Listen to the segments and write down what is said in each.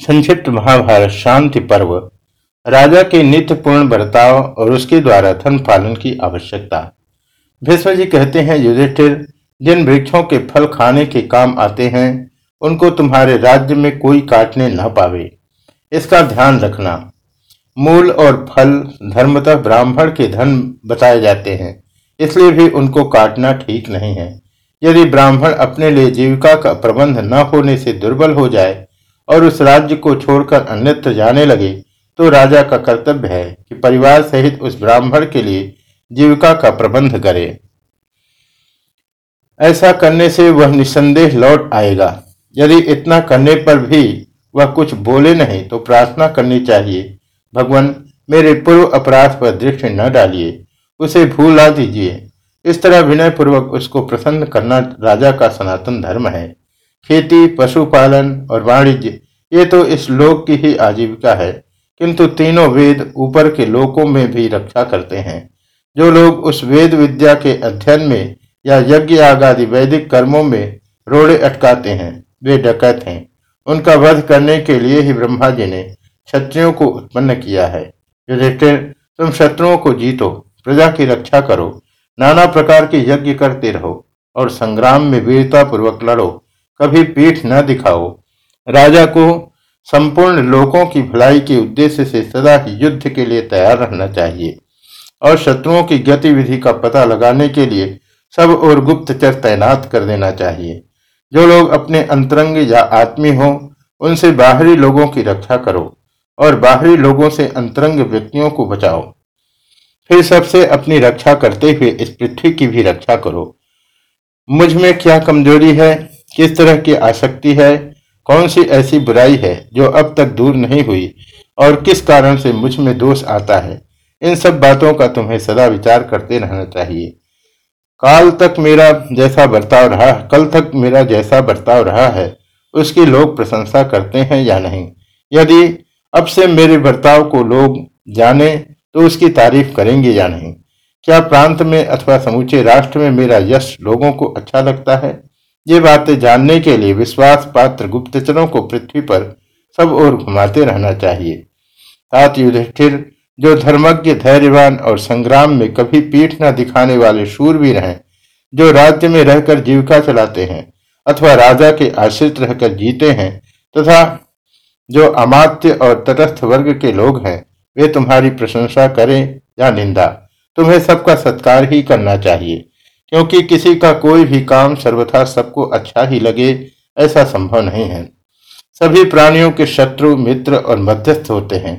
संक्षिप्त महाभारत शांति पर्व, राजा के नित्य पूर्ण बर्ताव और उसके द्वारा धन पालन की आवश्यकता। भीष्म जी कहते हैं, युधिष्ठिर, जिन वृक्षों के फल खाने के काम आते हैं, उनको तुम्हारे राज्य में कोई काटने न पावे। इसका ध्यान रखना। मूल और फल धर्मतः ब्राह्मण के धन बताए जाते हैं, इसलिए भी उनको काटना ठीक नहीं है। यदि ब्राह्मण अपने लिए जीविका का प्रबंध न होने से दुर्बल हो जाए और उस राज्य को छोड़कर अन्यत्र जाने लगे तो राजा का कर्तव्य है कि परिवार सहित उस ब्राह्मण के लिए जीविका का प्रबंध करे। ऐसा करने से वह निसंदेह लौट आएगा। यदि इतना करने पर भी वह कुछ बोले नहीं तो प्रार्थना करनी चाहिए। भगवान, मेरे पूर्व अपराध पर दृष्टि न डालिए, उसे भूला दीजिए। इस तरह विनय पूर्वक उसको प्रसन्न करना राजा का सनातन धर्म है। खेती, पशुपालन और वाणिज्य, ये तो इस लोक की ही आजीविका है। किंतु तीनों वेद ऊपर के लोकों में भी रक्षा करते हैं। जो लोग उस वेद विद्या के अध्ययन में या यज्ञ आदि वैदिक कर्मों में रोड़े अटकाते हैं, वे डकैत हैं। उनका वध करने के लिए ही ब्रह्मा जी ने क्षत्रियों को उत्पन्न किया है। तुम शत्रुओं को जीतो, प्रजा की रक्षा करो, नाना प्रकार के यज्ञ करते रहो और संग्राम में वीरता पूर्वक लड़ो। कभी पीठ न दिखाओ। राजा को संपूर्ण लोगों की भलाई के उद्देश्य से सदा ही युद्ध के लिए तैयार रहना चाहिए और शत्रुओं की गतिविधि का पता लगाने के लिए सब और गुप्तचर तैनात कर देना चाहिए। जो लोग अपने अंतरंग या आत्मी हो, उनसे बाहरी लोगों की रक्षा करो और बाहरी लोगों से अंतरंग व्यक्तियों को बचाओ। फिर सबसे अपनी रक्षा करते हुए इस पृथ्वी की भी रक्षा करो। मुझमें क्या कमज़ोरी है? किस तरह की आसक्ति है? कौन सी ऐसी बुराई है जो अब तक दूर नहीं हुई और किस कारण से मुझमें दोष आता है? इन सब बातों का तुम्हें सदा विचार करते रहना चाहिए। काल तक मेरा जैसा बर्ताव रहा, कल तक मेरा जैसा बर्ताव रहा है, उसकी लोग प्रशंसा करते हैं या नहीं? यदि अब से मेरे बर्ताव को लोग जाने तो उसकी तारीफ़ करेंगे या नहीं? क्या प्रांत में अथवा समूचे राष्ट्र में मेरा यश लोगों को अच्छा लगता है? ये बातें जानने के लिए विश्वास पात्र गुप्तचरों को पृथ्वी पर सब ओर घुमाते रहना चाहिए। तात युधिष्ठिर जो धर्मज्ञ, धैर्यवान और संग्राम में कभी पीठ न दिखाने वाले शूरवीर हैं जो राज्य में रहकर जीविका चलाते हैं अथवा राजा के आश्रित रहकर जीते हैं, तथा जो अमात्य और तटस्थ वर्ग के लोग हैं, वे तुम्हारी प्रशंसा करें या निंदा, तुम्हें सबका सत्कार ही करना चाहिए। क्योंकि किसी का कोई भी काम सर्वथा सबको अच्छा ही लगे, ऐसा संभव नहीं है। सभी प्राणियों के शत्रु मित्र और मध्यस्थ होते हैं।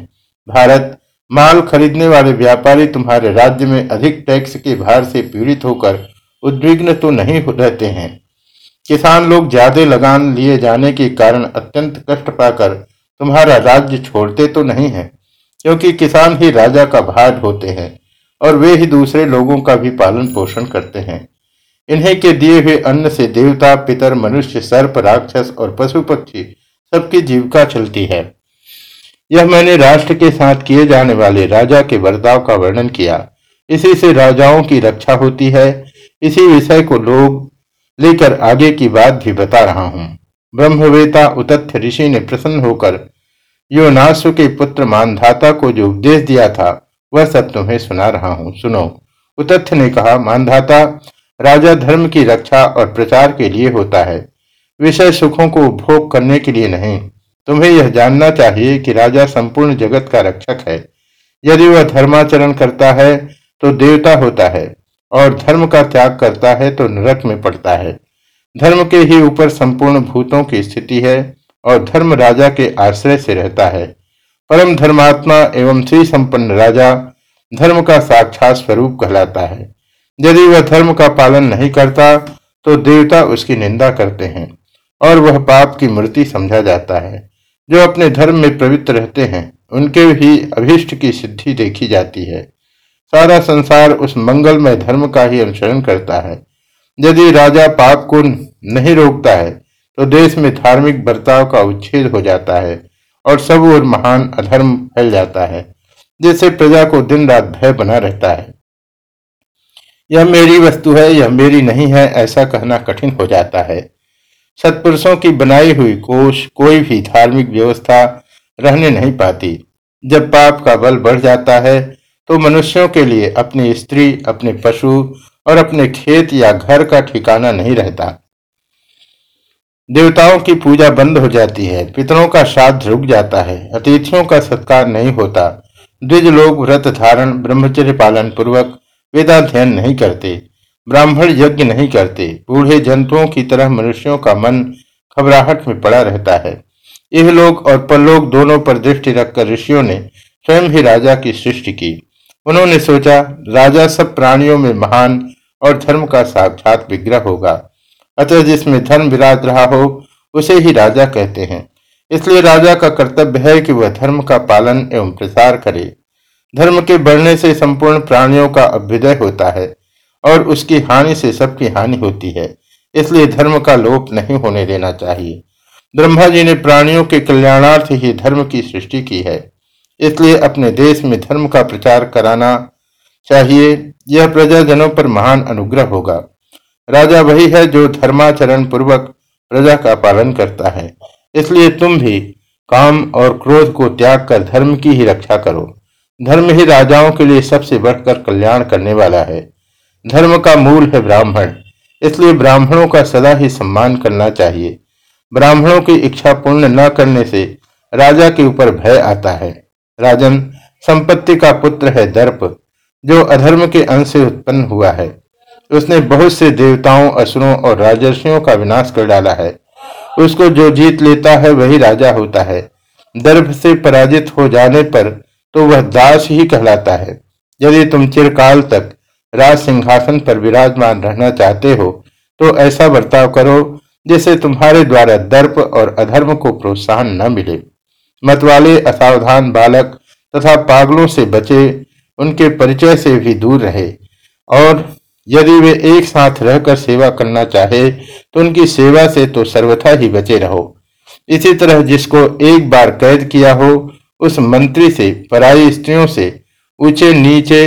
भारत, माल खरीदने वाले व्यापारी तुम्हारे राज्य में अधिक टैक्स के भार से पीड़ित होकर उद्विग्न तो नहीं रहते हैं। किसान लोग ज़्यादा लगान लिए जाने के कारण अत्यंत कष्ट पाकर तुम्हारा राज्य छोड़ते तो नहीं है, क्योंकि किसान ही राजा का भार होते हैं। और वे ही दूसरे लोगों का भी पालन पोषण करते हैं। इन्हीं के दिए हुए अन्न से देवता, पितर, मनुष्य, सर्प, राक्षस और पशु पक्षी सबकी जीविका चलती है। यह मैंने राष्ट्र के साथ किए जाने वाले राजा के बर्ताव का वर्णन किया। इसी से राजाओं की रक्षा होती है। इसी विषय को लोग लेकर आगे की बात भी बता रहा हूँ। ब्रह्मवेता उतथ्य ऋषि ने प्रसन्न होकर योनासु के पुत्र मानधाता को जो उपदेश दिया था वह सब तुम्हें सुना रहा हूँ, सुनो। उतथ्य ने कहा, मानधाता, राजा धर्म की रक्षा और प्रचार के लिए होता है। विषय सुखों को उपभोग करने के लिए नहीं। तुम्हें यह जानना चाहिए कि राजा संपूर्ण जगत का रक्षक है। यदि वह धर्माचरण करता है तो देवता होता है, और धर्म का त्याग करता है तो नरक में पड़ता है। धर्म के ही ऊपर संपूर्ण भूतों की स्थिति है, और धर्म राजा के आश्रय से रहता है। परम धर्मात्मा एवं श्री संपन्न राजा धर्म का साक्षात स्वरूप कहलाता है। यदि वह धर्म का पालन नहीं करता तो देवता उसकी निंदा करते हैं और वह पाप की मूर्ति समझा जाता है। जो अपने धर्म में पवित्र रहते हैं, उनके ही अभिष्ट की सिद्धि देखी जाती है। सारा संसार उस मंगलमय धर्म का ही अनुसरण करता है। यदि राजा पाप को नहीं रोकता है तो देश में धार्मिक बर्ताव का उच्छेद हो जाता है और सब और महान अधर्म फैल जाता है। जिससे प्रजा को दिन रात भय बना रहता है। यह मेरी वस्तु है, यह मेरी नहीं है, ऐसा कहना कठिन हो जाता है। सत्पुरुषों की बनाई हुई कोष कोई भी धार्मिक व्यवस्था रहने नहीं पाती। जब पाप का बल बढ़ जाता है तो मनुष्यों के लिए अपनी स्त्री, अपने पशु और अपने खेत या घर का ठिकाना नहीं रहता। देवताओं की पूजा बंद हो जाती है, पितरों का श्राद्ध रुक जाता है, अतिथियों का सत्कार नहीं होता। द्विज लोग व्रत धारण ब्रह्मचर्य पालन पूर्वक वेदाध्ययन नहीं करते ब्राह्मण यज्ञ नहीं करते, बूढ़े जंतुओं की तरह मनुष्यों का मन घबराहट में पड़ा रहता है। यह लोग और परलोक दोनों पर दृष्टि रखकर ऋषियों ने स्वयं ही राजा की सृष्टि की। उन्होंने सोचा, राजा सब प्राणियों में महान और धर्म का साक्षात विग्रह होगा। अतः जिसमें धर्म विराज रहा हो, उसे ही राजा कहते हैं। इसलिए राजा का कर्तव्य है कि वह धर्म का पालन एवं प्रसार करे। धर्म के बढ़ने से संपूर्ण प्राणियों का अभ्युदय होता है और उसकी हानि से सबकी हानि होती है। इसलिए धर्म का लोप नहीं होने देना चाहिए। ब्रह्मा जी ने प्राणियों के कल्याणार्थ ही धर्म की सृष्टि की है। इसलिए अपने देश में धर्म का प्रचार कराना चाहिए। यह प्रजाजनों पर महान अनुग्रह होगा। राजा वही है जो धर्माचरण पूर्वक प्रजा का पालन करता है। इसलिए तुम भी काम और क्रोध को त्याग कर धर्म की ही रक्षा करो। धर्म ही राजाओं के लिए सबसे बढ़कर कल्याण करने वाला है। धर्म का मूल है ब्राह्मण, इसलिए ब्राह्मणों का सदा ही सम्मान करना चाहिए। ब्राह्मणों की इच्छा पूर्ण न करने से राजा के ऊपर भय आता है। राजन, संपत्ति का पुत्र है दर्प, जो अधर्म के अंश से उत्पन्न हुआ है। उसने बहुत से देवताओं, असुरों और राजर्षियों का विनाश कर डाला है। उसको जो जीत लेता है वही राजा होता है। दर्भ से पराजित हो जाने पर तो वह दास ही कहलाता है। यदि तुम चिरकाल तक राज सिंहासन पर विराजमान रहना चाहते हो तो ऐसा बर्ताव करो जिससे तुम्हारे द्वारा दर्प और अधर्म को प्रोत्साहन न मिले। मतवाले, असावधान बालक तथा पागलों से बचे, उनके परिचय से भी दूर रहे और यदि वे एक साथ रहकर सेवा करना चाहे तो उनकी सेवा से तो सर्वथा ही बचे रहो। इसी तरह जिसको एक बार कैद किया हो, उस मंत्री से, पराई स्त्रियों से, ऊँचे नीचे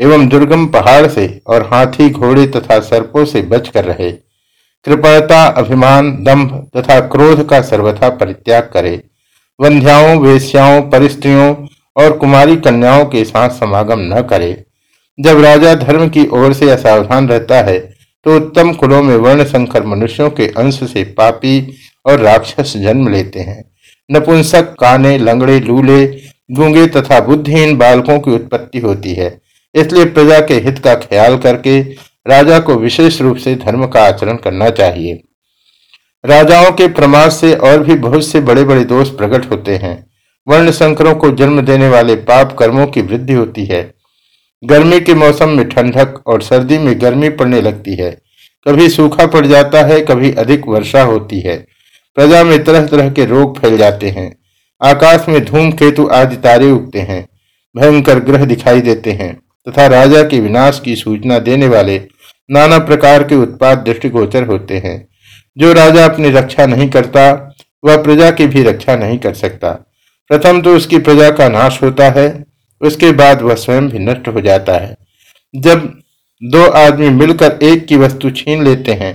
एवं दुर्गम पहाड़ से और हाथी घोड़े तथा सर्पों से बचकर रहे। कृपणता अभिमान दंभ तथा क्रोध का सर्वथा परित्याग करे। वंध्याओं, वेश्याओं, परिस्त्रियों और कुमारी कन्याओं के साथ समागम न करे। जब राजा धर्म की ओर से असावधान रहता है तो उत्तम कुलों में वर्ण संकर मनुष्यों के अंश से पापी और राक्षस जन्म लेते हैं। नपुंसक काने, लंगड़े, लूले, गूँगे तथा बुद्धिहीन बालकों की उत्पत्ति होती है। इसलिए प्रजा के हित का ख्याल करके राजा को विशेष रूप से धर्म का आचरण करना चाहिए। राजाओं के प्रमाद से और भी बहुत से बड़े बड़े दोष प्रकट होते हैं। वर्ण संकरों को जन्म देने वाले पाप कर्मों की वृद्धि होती है। गर्मी के मौसम में ठंडक और सर्दी में गर्मी पड़ने लगती है। कभी सूखा पड़ जाता है, कभी अधिक वर्षा होती है। प्रजा में तरह तरह के रोग फैल जाते हैं। आकाश में धूमकेतु आदि तारे उगते हैं। भयंकर ग्रह दिखाई देते हैं तथा राजा के विनाश की सूचना देने वाले नाना प्रकार के उत्पाद दृष्टिगोचर होते हैं। जो राजा अपनी रक्षा नहीं करता, वह प्रजा की भी रक्षा नहीं कर सकता। प्रथम तो उसकी प्रजा का नाश होता है उसके बाद वह स्वयं भी नष्ट हो जाता है। जब दो आदमी मिलकर एक की वस्तु छीन लेते हैं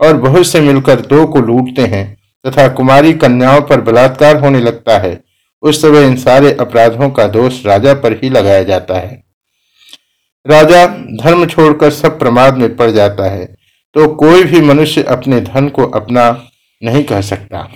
और बहुत से मिलकर दो को लूटते हैं तथा कुमारी कन्याओं पर बलात्कार होने लगता है, उस समय इन सारे अपराधों का दोष राजा पर ही लगाया जाता है। राजा धर्म छोड़कर सब प्रमाद में पड़ जाता है तो कोई भी मनुष्य अपने धन को अपना नहीं कह सकता।